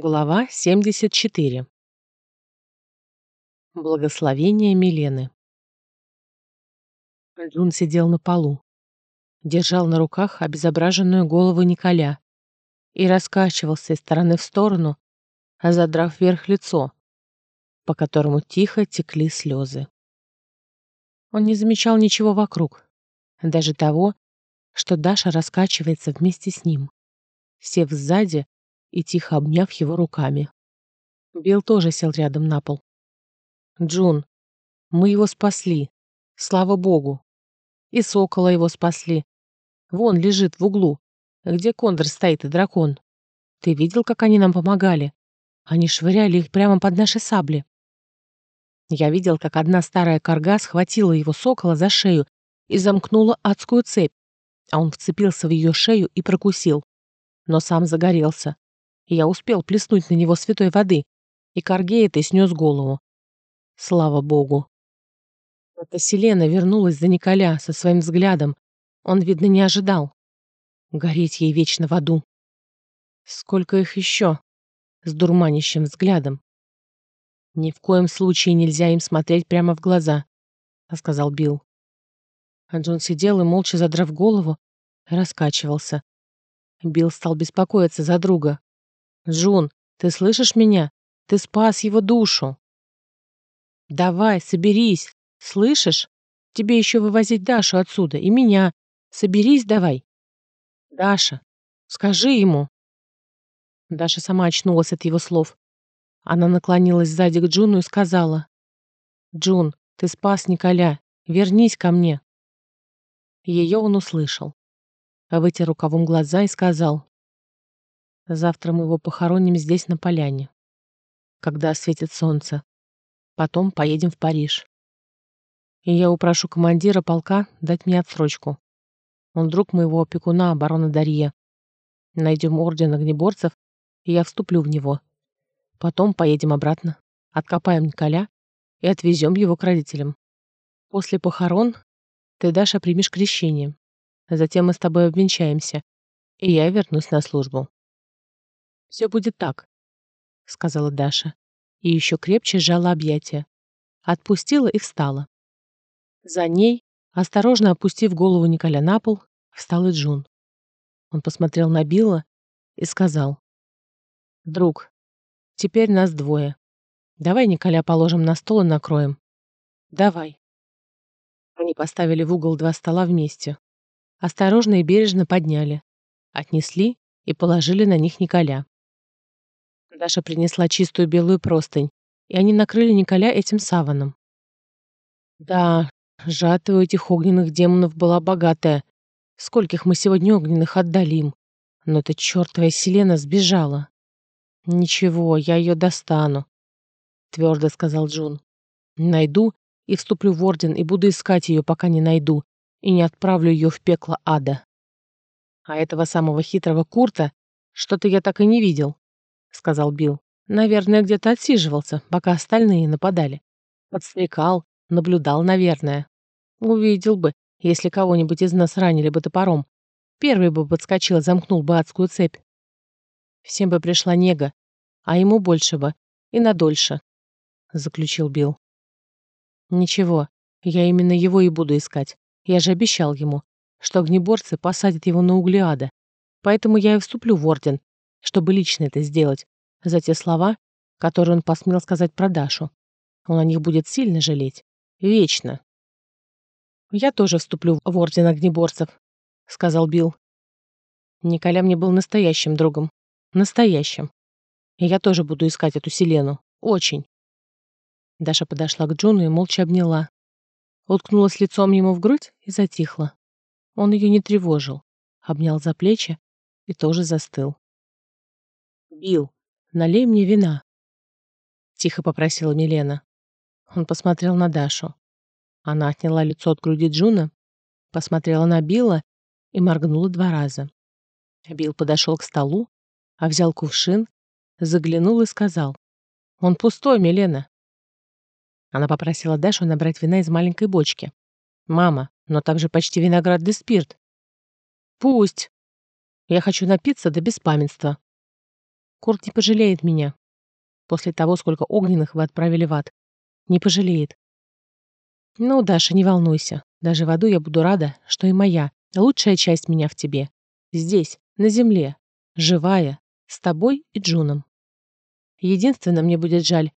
Глава 74. Благословение Милены. Джун сидел на полу, держал на руках обезображенную голову Николя и раскачивался из стороны в сторону, задрав вверх лицо, по которому тихо текли слезы. Он не замечал ничего вокруг, даже того, что Даша раскачивается вместе с ним, сев сзади и тихо обняв его руками. Билл тоже сел рядом на пол. «Джун, мы его спасли. Слава богу. И сокола его спасли. Вон лежит в углу, где кондор стоит и дракон. Ты видел, как они нам помогали? Они швыряли их прямо под наши сабли. Я видел, как одна старая корга схватила его сокола за шею и замкнула адскую цепь, а он вцепился в ее шею и прокусил. Но сам загорелся я успел плеснуть на него святой воды, и Каргей этой снес голову. Слава богу. Эта Селена вернулась за Николя со своим взглядом. Он, видно, не ожидал. Гореть ей вечно в аду. Сколько их еще? С дурманящим взглядом. Ни в коем случае нельзя им смотреть прямо в глаза, сказал Билл. А Джон сидел и, молча задрав голову, раскачивался. Билл стал беспокоиться за друга. Джун, ты слышишь меня? Ты спас его душу. Давай, соберись. Слышишь? Тебе еще вывозить Дашу отсюда и меня. Соберись давай. Даша, скажи ему. Даша сама очнулась от его слов. Она наклонилась сзади к Джуну и сказала. «Джун, ты спас Николя. Вернись ко мне». Ее он услышал. Вытер рукавом глаза и сказал. Завтра мы его похороним здесь, на поляне, когда светит солнце. Потом поедем в Париж. И я упрошу командира полка дать мне отсрочку. Он друг моего опекуна, барона Дарье. Найдем орден огнеборцев, и я вступлю в него. Потом поедем обратно, откопаем Николя и отвезем его к родителям. После похорон ты, Даша, примешь крещение. Затем мы с тобой обвенчаемся, и я вернусь на службу. Все будет так», — сказала Даша. И еще крепче сжала объятия. Отпустила и встала. За ней, осторожно опустив голову Николя на пол, встал и Джун. Он посмотрел на Билла и сказал. «Друг, теперь нас двое. Давай Николя положим на стол и накроем. Давай». Они поставили в угол два стола вместе. Осторожно и бережно подняли. Отнесли и положили на них Николя. Даша принесла чистую белую простынь, и они накрыли Николя этим саваном. Да, жатва у этих огненных демонов была богатая. Скольких мы сегодня огненных отдали им. Но эта чертова Селена сбежала. Ничего, я ее достану, твердо сказал Джун. Найду и вступлю в орден и буду искать ее, пока не найду, и не отправлю ее в пекло ада. А этого самого хитрого Курта что-то я так и не видел. — сказал Билл. «Наверное, где-то отсиживался, пока остальные нападали. Подстрекал, наблюдал, наверное. Увидел бы, если кого-нибудь из нас ранили бы топором. Первый бы подскочил, замкнул бы адскую цепь. Всем бы пришла нега, а ему больше бы и надольше», — заключил Билл. «Ничего, я именно его и буду искать. Я же обещал ему, что огнеборцы посадят его на углеада. Поэтому я и вступлю в орден, чтобы лично это сделать, за те слова, которые он посмел сказать про Дашу. Он о них будет сильно жалеть. Вечно. «Я тоже вступлю в Орден Огнеборцев», — сказал Билл. Николя мне был настоящим другом. Настоящим. И я тоже буду искать эту Селену. Очень. Даша подошла к Джуну и молча обняла. Уткнулась лицом ему в грудь и затихла. Он ее не тревожил. Обнял за плечи и тоже застыл. Билл, налей мне вина», — тихо попросила Милена. Он посмотрел на Дашу. Она отняла лицо от груди Джуна, посмотрела на Билла и моргнула два раза. Билл подошел к столу, а взял кувшин, заглянул и сказал. «Он пустой, Милена». Она попросила Дашу набрать вина из маленькой бочки. «Мама, но там же почти виноградный спирт». «Пусть. Я хочу напиться до беспамятства», Курт не пожалеет меня. После того, сколько огненных вы отправили в ад. Не пожалеет. Ну, Даша, не волнуйся. Даже в аду я буду рада, что и моя, лучшая часть меня в тебе. Здесь, на земле, живая, с тобой и Джуном. Единственное, мне будет жаль,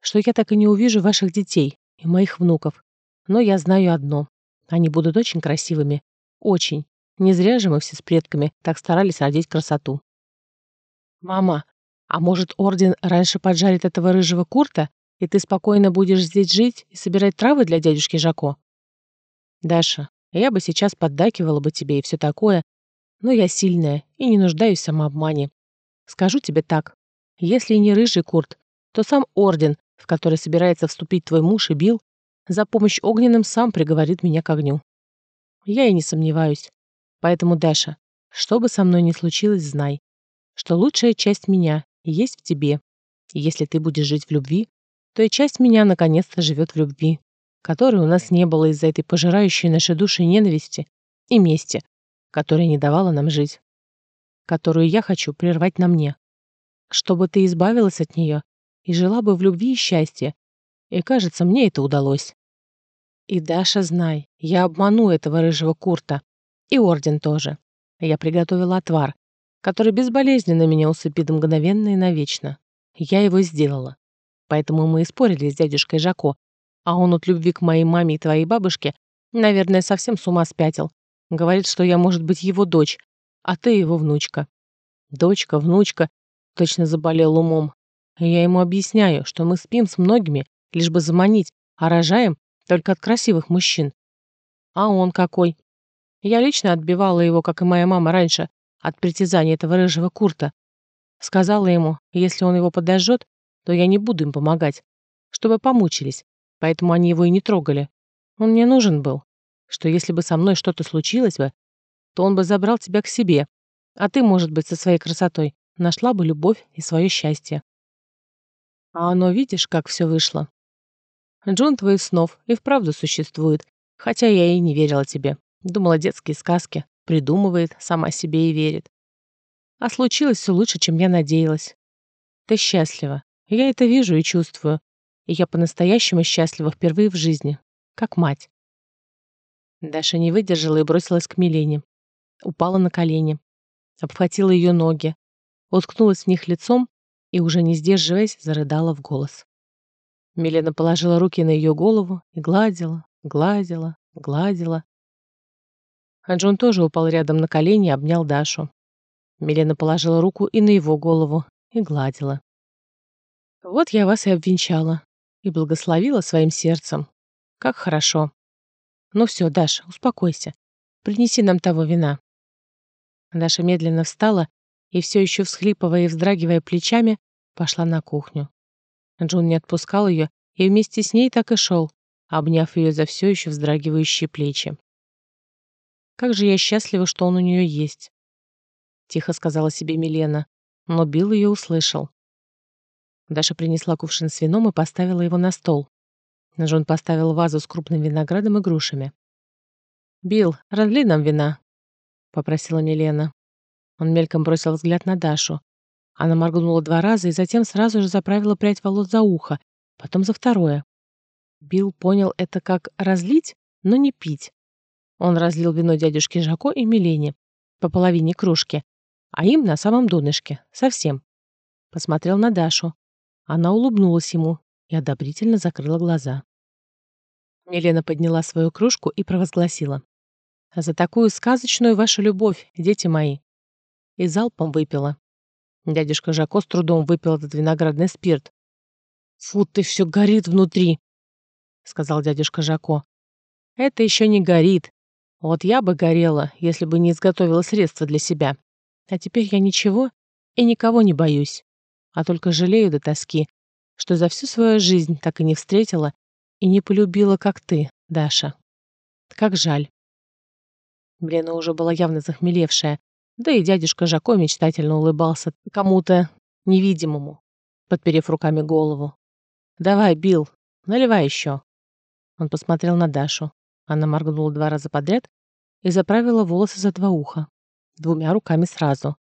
что я так и не увижу ваших детей и моих внуков. Но я знаю одно. Они будут очень красивыми. Очень. Не зря же мы все с предками так старались родить красоту. Мама, а может, Орден раньше поджарит этого рыжего Курта, и ты спокойно будешь здесь жить и собирать травы для дядюшки Жако? Даша, я бы сейчас поддакивала бы тебе и все такое, но я сильная и не нуждаюсь в самообмане. Скажу тебе так. Если не рыжий Курт, то сам Орден, в который собирается вступить твой муж и Билл, за помощь огненным сам приговорит меня к огню. Я и не сомневаюсь. Поэтому, Даша, что бы со мной ни случилось, знай, что лучшая часть меня есть в тебе. И если ты будешь жить в любви, то и часть меня наконец-то живет в любви, которой у нас не было из-за этой пожирающей наши души ненависти и мести, которая не давала нам жить, которую я хочу прервать на мне, чтобы ты избавилась от нее и жила бы в любви и счастье, и, кажется, мне это удалось. И, Даша, знай, я обману этого рыжего Курта, и Орден тоже. Я приготовила отвар, который безболезненно меня усыпит мгновенно и навечно. Я его сделала. Поэтому мы и спорили с дядюшкой Жако, а он от любви к моей маме и твоей бабушке, наверное, совсем с ума спятил. Говорит, что я, может быть, его дочь, а ты его внучка. Дочка, внучка, точно заболел умом. Я ему объясняю, что мы спим с многими, лишь бы заманить, а рожаем только от красивых мужчин. А он какой? Я лично отбивала его, как и моя мама раньше, от притязаний этого рыжего Курта. Сказала ему, если он его подожжет, то я не буду им помогать, чтобы помучились, поэтому они его и не трогали. Он мне нужен был, что если бы со мной что-то случилось бы, то он бы забрал тебя к себе, а ты, может быть, со своей красотой нашла бы любовь и свое счастье. А оно, видишь, как все вышло. Джун твоих снов и вправду существует, хотя я и не верила тебе. Думала детские сказки, придумывает, сама себе и верит. А случилось все лучше, чем я надеялась. Ты счастлива. Я это вижу и чувствую. И я по-настоящему счастлива впервые в жизни. Как мать. Даша не выдержала и бросилась к Милене. Упала на колени. Обхватила ее ноги. Уткнулась в них лицом и, уже не сдерживаясь, зарыдала в голос. Милена положила руки на ее голову и гладила, гладила, гладила. А Джон тоже упал рядом на колени и обнял Дашу. Милена положила руку и на его голову и гладила. «Вот я вас и обвенчала, и благословила своим сердцем. Как хорошо. Ну все, Даша, успокойся. Принеси нам того вина». Даша медленно встала и, все еще всхлипывая и вздрагивая плечами, пошла на кухню. Джон не отпускал ее и вместе с ней так и шел, обняв ее за все еще вздрагивающие плечи. Как же я счастлива, что он у нее есть. Тихо сказала себе Милена, но Билл ее услышал. Даша принесла кувшин с вином и поставила его на стол. Джон поставил вазу с крупным виноградом и грушами. «Билл, разлей нам вина», — попросила Милена. Он мельком бросил взгляд на Дашу. Она моргнула два раза и затем сразу же заправила прядь волос за ухо, потом за второе. Билл понял это как разлить, но не пить. Он разлил вино дядюшке Жако и Милене по половине кружки, а им на самом донышке, совсем. Посмотрел на Дашу. Она улыбнулась ему и одобрительно закрыла глаза. Милена подняла свою кружку и провозгласила. «За такую сказочную вашу любовь, дети мои!» И залпом выпила. Дядюшка Жако с трудом выпил этот виноградный спирт. «Фу, ты все горит внутри!» — сказал дядюшка Жако. «Это еще не горит, вот я бы горела, если бы не изготовила средства для себя. А теперь я ничего и никого не боюсь, а только жалею до тоски, что за всю свою жизнь так и не встретила и не полюбила, как ты, Даша. Как жаль. Блена уже была явно захмелевшая, да и дядюшка Жако мечтательно улыбался кому-то невидимому, подперев руками голову. «Давай, Билл, наливай еще». Он посмотрел на Дашу. Она моргнула два раза подряд и заправила волосы за два уха. Двумя руками сразу.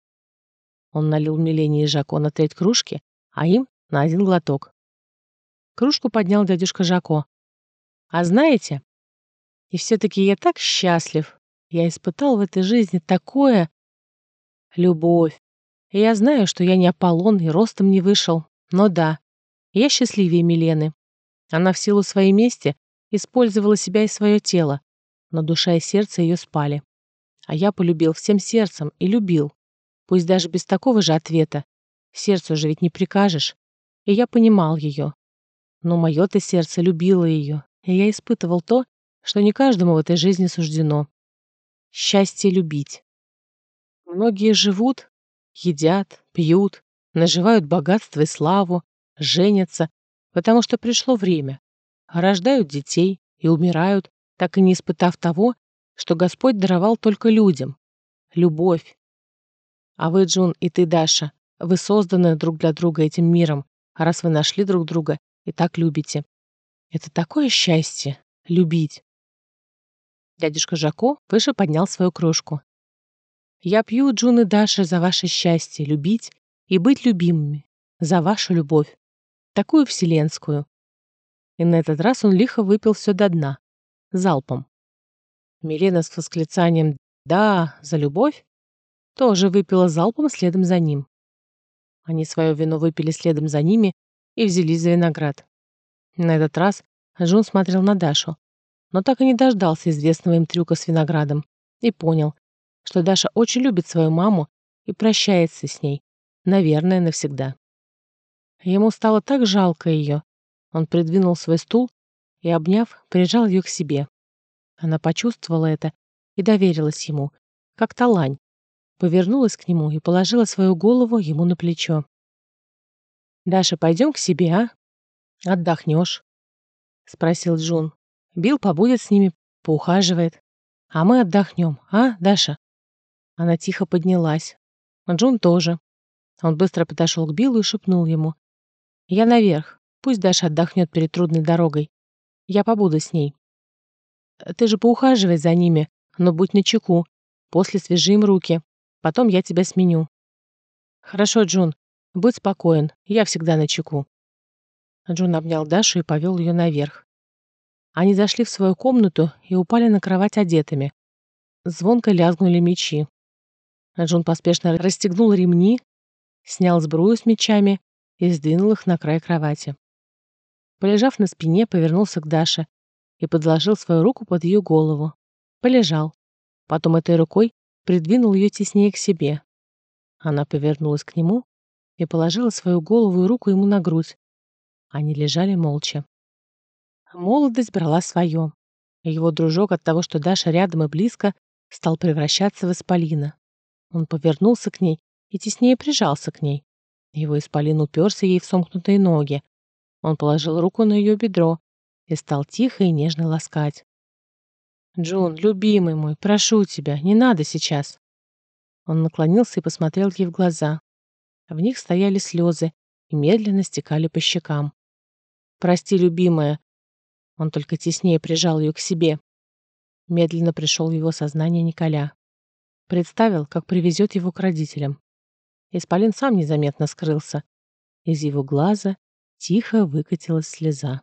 Он налил Милене и Жако на треть кружки, а им на один глоток. Кружку поднял дядюшка Жако. «А знаете, и все-таки я так счастлив. Я испытал в этой жизни такое... Любовь. И я знаю, что я не Аполлон и ростом не вышел. Но да, я счастливее Милены. Она в силу своей мести использовала себя и свое тело, но душа и сердце ее спали. А я полюбил всем сердцем и любил, пусть даже без такого же ответа. Сердцу же ведь не прикажешь. И я понимал ее. Но мое-то сердце любило ее, и я испытывал то, что не каждому в этой жизни суждено. Счастье любить. Многие живут, едят, пьют, наживают богатство и славу, женятся, потому что пришло время, рождают детей и умирают, так и не испытав того, что Господь даровал только людям — любовь. А вы, Джун, и ты, Даша, вы созданы друг для друга этим миром, а раз вы нашли друг друга и так любите. Это такое счастье — любить. Дядюшка Жако выше поднял свою кружку. «Я пью, Джун и Даша, за ваше счастье, любить и быть любимыми, за вашу любовь, такую вселенскую». И на этот раз он лихо выпил все до дна, залпом. Милена с восклицанием «Да, за любовь!» тоже выпила залпом следом за ним. Они свое вино выпили следом за ними и взялись за виноград. На этот раз Джун смотрел на Дашу но так и не дождался известного им трюка с виноградом и понял, что Даша очень любит свою маму и прощается с ней, наверное, навсегда. Ему стало так жалко ее. Он придвинул свой стул и, обняв, прижал ее к себе. Она почувствовала это и доверилась ему, как талань, повернулась к нему и положила свою голову ему на плечо. «Даша, пойдем к себе, а? Отдохнешь?» — спросил Джун. Билл побудет с ними, поухаживает. А мы отдохнем, а, Даша?» Она тихо поднялась. Джун тоже. Он быстро подошел к Биллу и шепнул ему. «Я наверх. Пусть Даша отдохнет перед трудной дорогой. Я побуду с ней. Ты же поухаживай за ними, но будь начеку. После свяжи им руки. Потом я тебя сменю». «Хорошо, Джун. Будь спокоен. Я всегда начеку». Джун обнял Дашу и повел ее наверх. Они зашли в свою комнату и упали на кровать одетыми. Звонко лязгнули мечи. Джун поспешно расстегнул ремни, снял сбрую с мечами и сдвинул их на край кровати. Полежав на спине, повернулся к Даше и подложил свою руку под ее голову. Полежал. Потом этой рукой придвинул ее теснее к себе. Она повернулась к нему и положила свою голову и руку ему на грудь. Они лежали молча. Молодость брала свое. Его дружок от того, что Даша рядом и близко, стал превращаться в исполина. Он повернулся к ней и теснее прижался к ней. Его исполин уперся ей в сомкнутые ноги. Он положил руку на ее бедро и стал тихо и нежно ласкать. «Джун, любимый мой, прошу тебя, не надо сейчас». Он наклонился и посмотрел ей в глаза. В них стояли слезы и медленно стекали по щекам. «Прости, любимая, он только теснее прижал ее к себе. Медленно пришел в его сознание Николя. Представил, как привезет его к родителям. Исполин сам незаметно скрылся. Из его глаза тихо выкатилась слеза.